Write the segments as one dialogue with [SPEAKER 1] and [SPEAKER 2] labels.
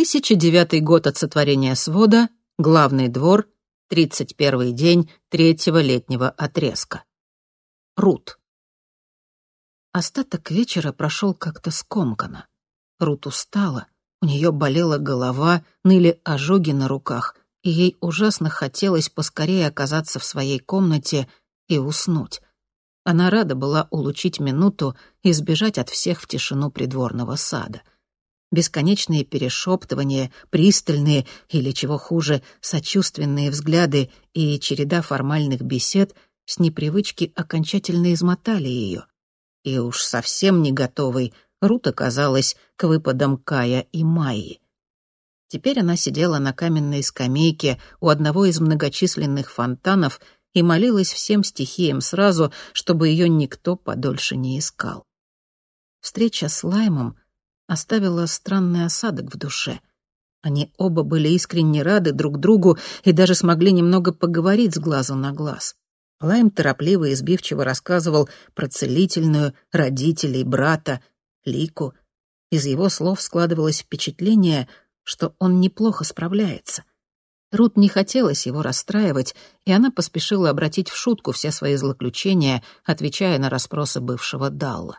[SPEAKER 1] 2009 год от сотворения свода, главный двор, 31 день третьего летнего отрезка. Рут. Остаток вечера прошел как-то скомканно. Рут устала, у нее болела голова, ныли ожоги на руках, и ей ужасно хотелось поскорее оказаться в своей комнате и уснуть. Она рада была улучить минуту и сбежать от всех в тишину придворного сада — бесконечные перешептывания, пристальные или, чего хуже, сочувственные взгляды и череда формальных бесед с непривычки окончательно измотали ее. И уж совсем не готовой Рут оказалась к выпадам Кая и Майи. Теперь она сидела на каменной скамейке у одного из многочисленных фонтанов и молилась всем стихиям сразу, чтобы ее никто подольше не искал. Встреча с Лаймом оставила странный осадок в душе. Они оба были искренне рады друг другу и даже смогли немного поговорить с глазу на глаз. Лайм торопливо и избивчиво рассказывал про целительную, родителей, брата, Лику. Из его слов складывалось впечатление, что он неплохо справляется. Рут не хотелось его расстраивать, и она поспешила обратить в шутку все свои злоключения, отвечая на расспросы бывшего Далла.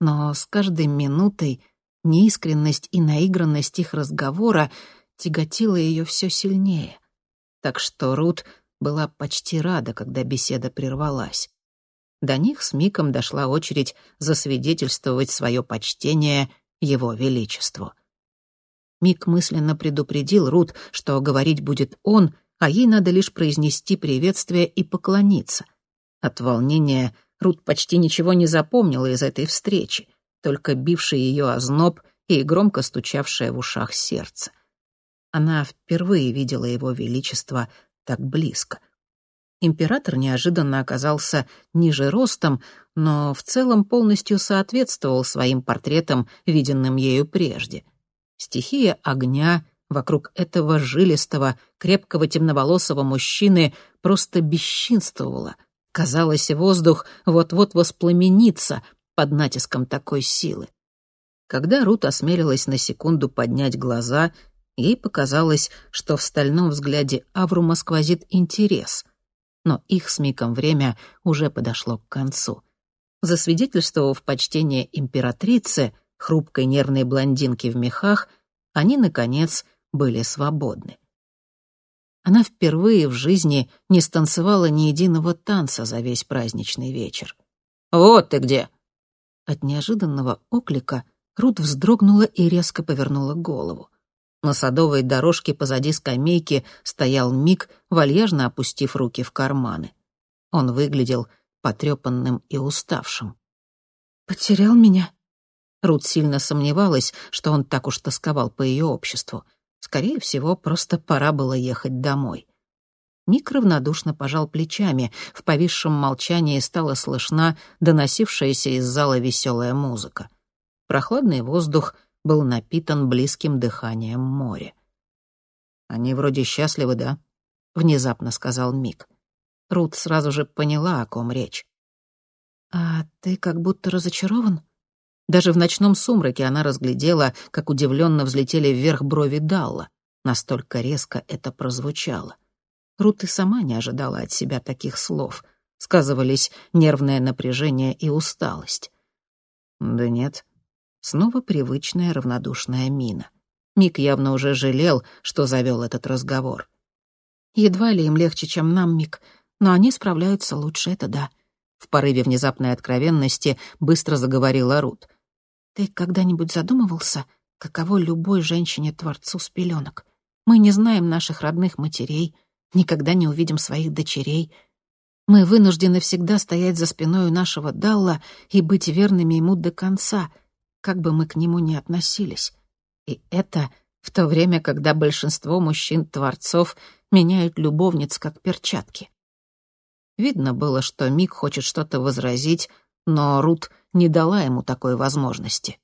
[SPEAKER 1] Но с каждой минутой Неискренность и наигранность их разговора тяготила ее все сильнее. Так что Рут была почти рада, когда беседа прервалась. До них с Миком дошла очередь засвидетельствовать свое почтение его величеству. Мик мысленно предупредил Рут, что говорить будет он, а ей надо лишь произнести приветствие и поклониться. От волнения Рут почти ничего не запомнила из этой встречи только бивший ее озноб и громко стучавшее в ушах сердце. Она впервые видела его величество так близко. Император неожиданно оказался ниже ростом, но в целом полностью соответствовал своим портретам, виденным ею прежде. Стихия огня вокруг этого жилистого, крепкого темноволосого мужчины просто бесчинствовала. Казалось, воздух вот-вот воспламенится, под натиском такой силы. Когда Рут осмелилась на секунду поднять глаза, ей показалось, что в стальном взгляде Аврума сквозит интерес. Но их с Миком время уже подошло к концу. Засвидетельствовав почтение императрицы, хрупкой нервной блондинки в мехах, они, наконец, были свободны. Она впервые в жизни не станцевала ни единого танца за весь праздничный вечер. «Вот ты где!» От неожиданного оклика Рут вздрогнула и резко повернула голову. На садовой дорожке позади скамейки стоял Мик, вальяжно опустив руки в карманы. Он выглядел потрепанным и уставшим. «Потерял меня?» Рут сильно сомневалась, что он так уж тосковал по ее обществу. Скорее всего, просто пора было ехать домой. Ник равнодушно пожал плечами. В повисшем молчании стала слышна доносившаяся из зала веселая музыка. Прохладный воздух был напитан близким дыханием моря. «Они вроде счастливы, да?» — внезапно сказал Мик. Рут сразу же поняла, о ком речь. «А ты как будто разочарован?» Даже в ночном сумраке она разглядела, как удивленно взлетели вверх брови Далла. Настолько резко это прозвучало. Рут и сама не ожидала от себя таких слов. Сказывались нервное напряжение и усталость. Да нет. Снова привычная равнодушная мина. Мик явно уже жалел, что завел этот разговор. Едва ли им легче, чем нам, Мик, но они справляются лучше, это да. В порыве внезапной откровенности быстро заговорила Рут. Ты когда-нибудь задумывался, каково любой женщине-творцу с пеленок? Мы не знаем наших родных матерей, никогда не увидим своих дочерей. Мы вынуждены всегда стоять за спиной у нашего Далла и быть верными ему до конца, как бы мы к нему ни относились. И это в то время, когда большинство мужчин-творцов меняют любовниц как перчатки. Видно было, что Мик хочет что-то возразить, но Рут не дала ему такой возможности.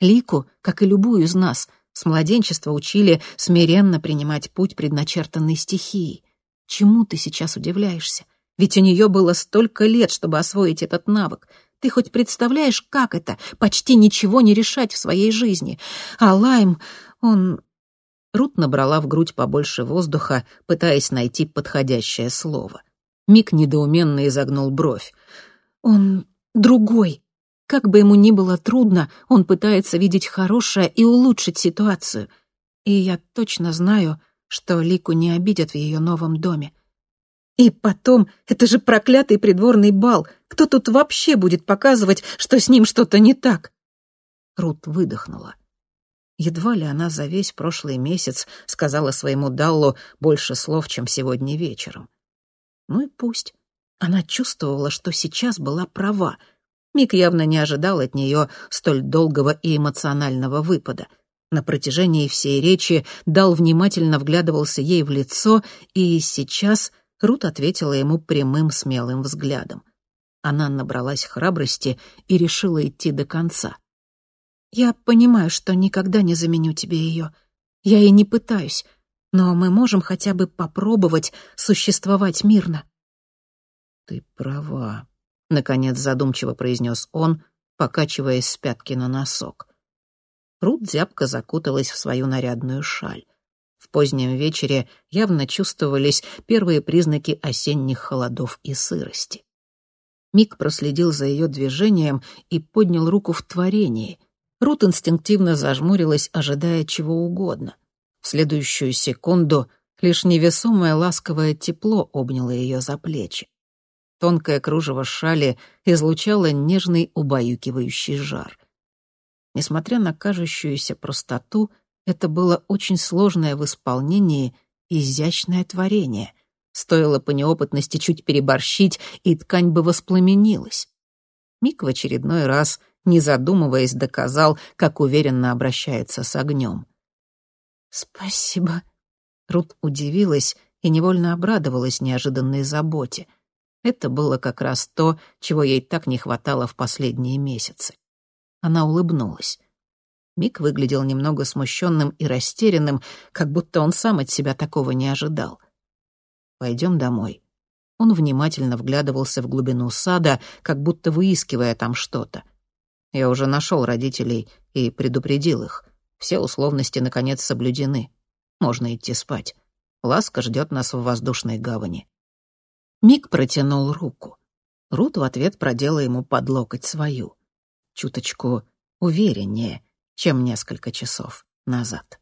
[SPEAKER 1] Лику, как и любую из нас, с младенчества учили смиренно принимать путь предначертанной стихии. Чему ты сейчас удивляешься? Ведь у нее было столько лет, чтобы освоить этот навык. Ты хоть представляешь, как это — почти ничего не решать в своей жизни? А Лайм, он Рут набрала в грудь побольше воздуха, пытаясь найти подходящее слово. Мик недоуменно изогнул бровь. «Он другой. Как бы ему ни было трудно, он пытается видеть хорошее и улучшить ситуацию. И я точно знаю, что Лику не обидят в ее новом доме. И потом, это же проклятый придворный бал. Кто тут вообще будет показывать, что с ним что-то не так? Рут выдохнула. Едва ли она за весь прошлый месяц сказала своему Даллу больше слов, чем сегодня вечером. Ну и пусть. Она чувствовала, что сейчас была права. Мик явно не ожидал от нее столь долгого и эмоционального выпада. На протяжении всей речи Дал внимательно вглядывался ей в лицо, и сейчас Рут ответила ему прямым смелым взглядом. Она набралась храбрости и решила идти до конца. «Я понимаю, что никогда не заменю тебе ее. Я и не пытаюсь, но мы можем хотя бы попробовать существовать мирно».
[SPEAKER 2] «Ты права», — наконец задумчиво произнес он, покачиваясь с пятки на носок.
[SPEAKER 1] Рут зябко закуталась в свою нарядную шаль. В позднем вечере явно чувствовались первые признаки осенних холодов и сырости. Мик проследил за ее движением и поднял руку в творении. Рут инстинктивно зажмурилась, ожидая чего угодно. В следующую секунду лишь невесомое ласковое тепло обняло ее за плечи. Тонкое кружево шали излучало нежный убаюкивающий жар. Несмотря на кажущуюся простоту, это было очень сложное в исполнении изящное творение. Стоило по неопытности чуть переборщить, и ткань бы воспламенилась. Мик в очередной раз, не задумываясь, доказал, как уверенно обращается с огнем. «Спасибо». Рут удивилась и невольно обрадовалась неожиданной заботе. Это было как раз то, чего ей так не хватало в последние месяцы. Она улыбнулась. Мик выглядел немного смущенным и растерянным, как будто он сам от себя такого не ожидал. «Пойдем домой». Он внимательно вглядывался в глубину сада, как будто выискивая там что-то. Я уже нашел родителей и предупредил их. Все условности, наконец, соблюдены. Можно идти спать. Ласка ждет нас в воздушной гавани. Мик протянул руку. Рут в ответ продела ему под локоть свою. Чуточку увереннее, чем несколько часов назад.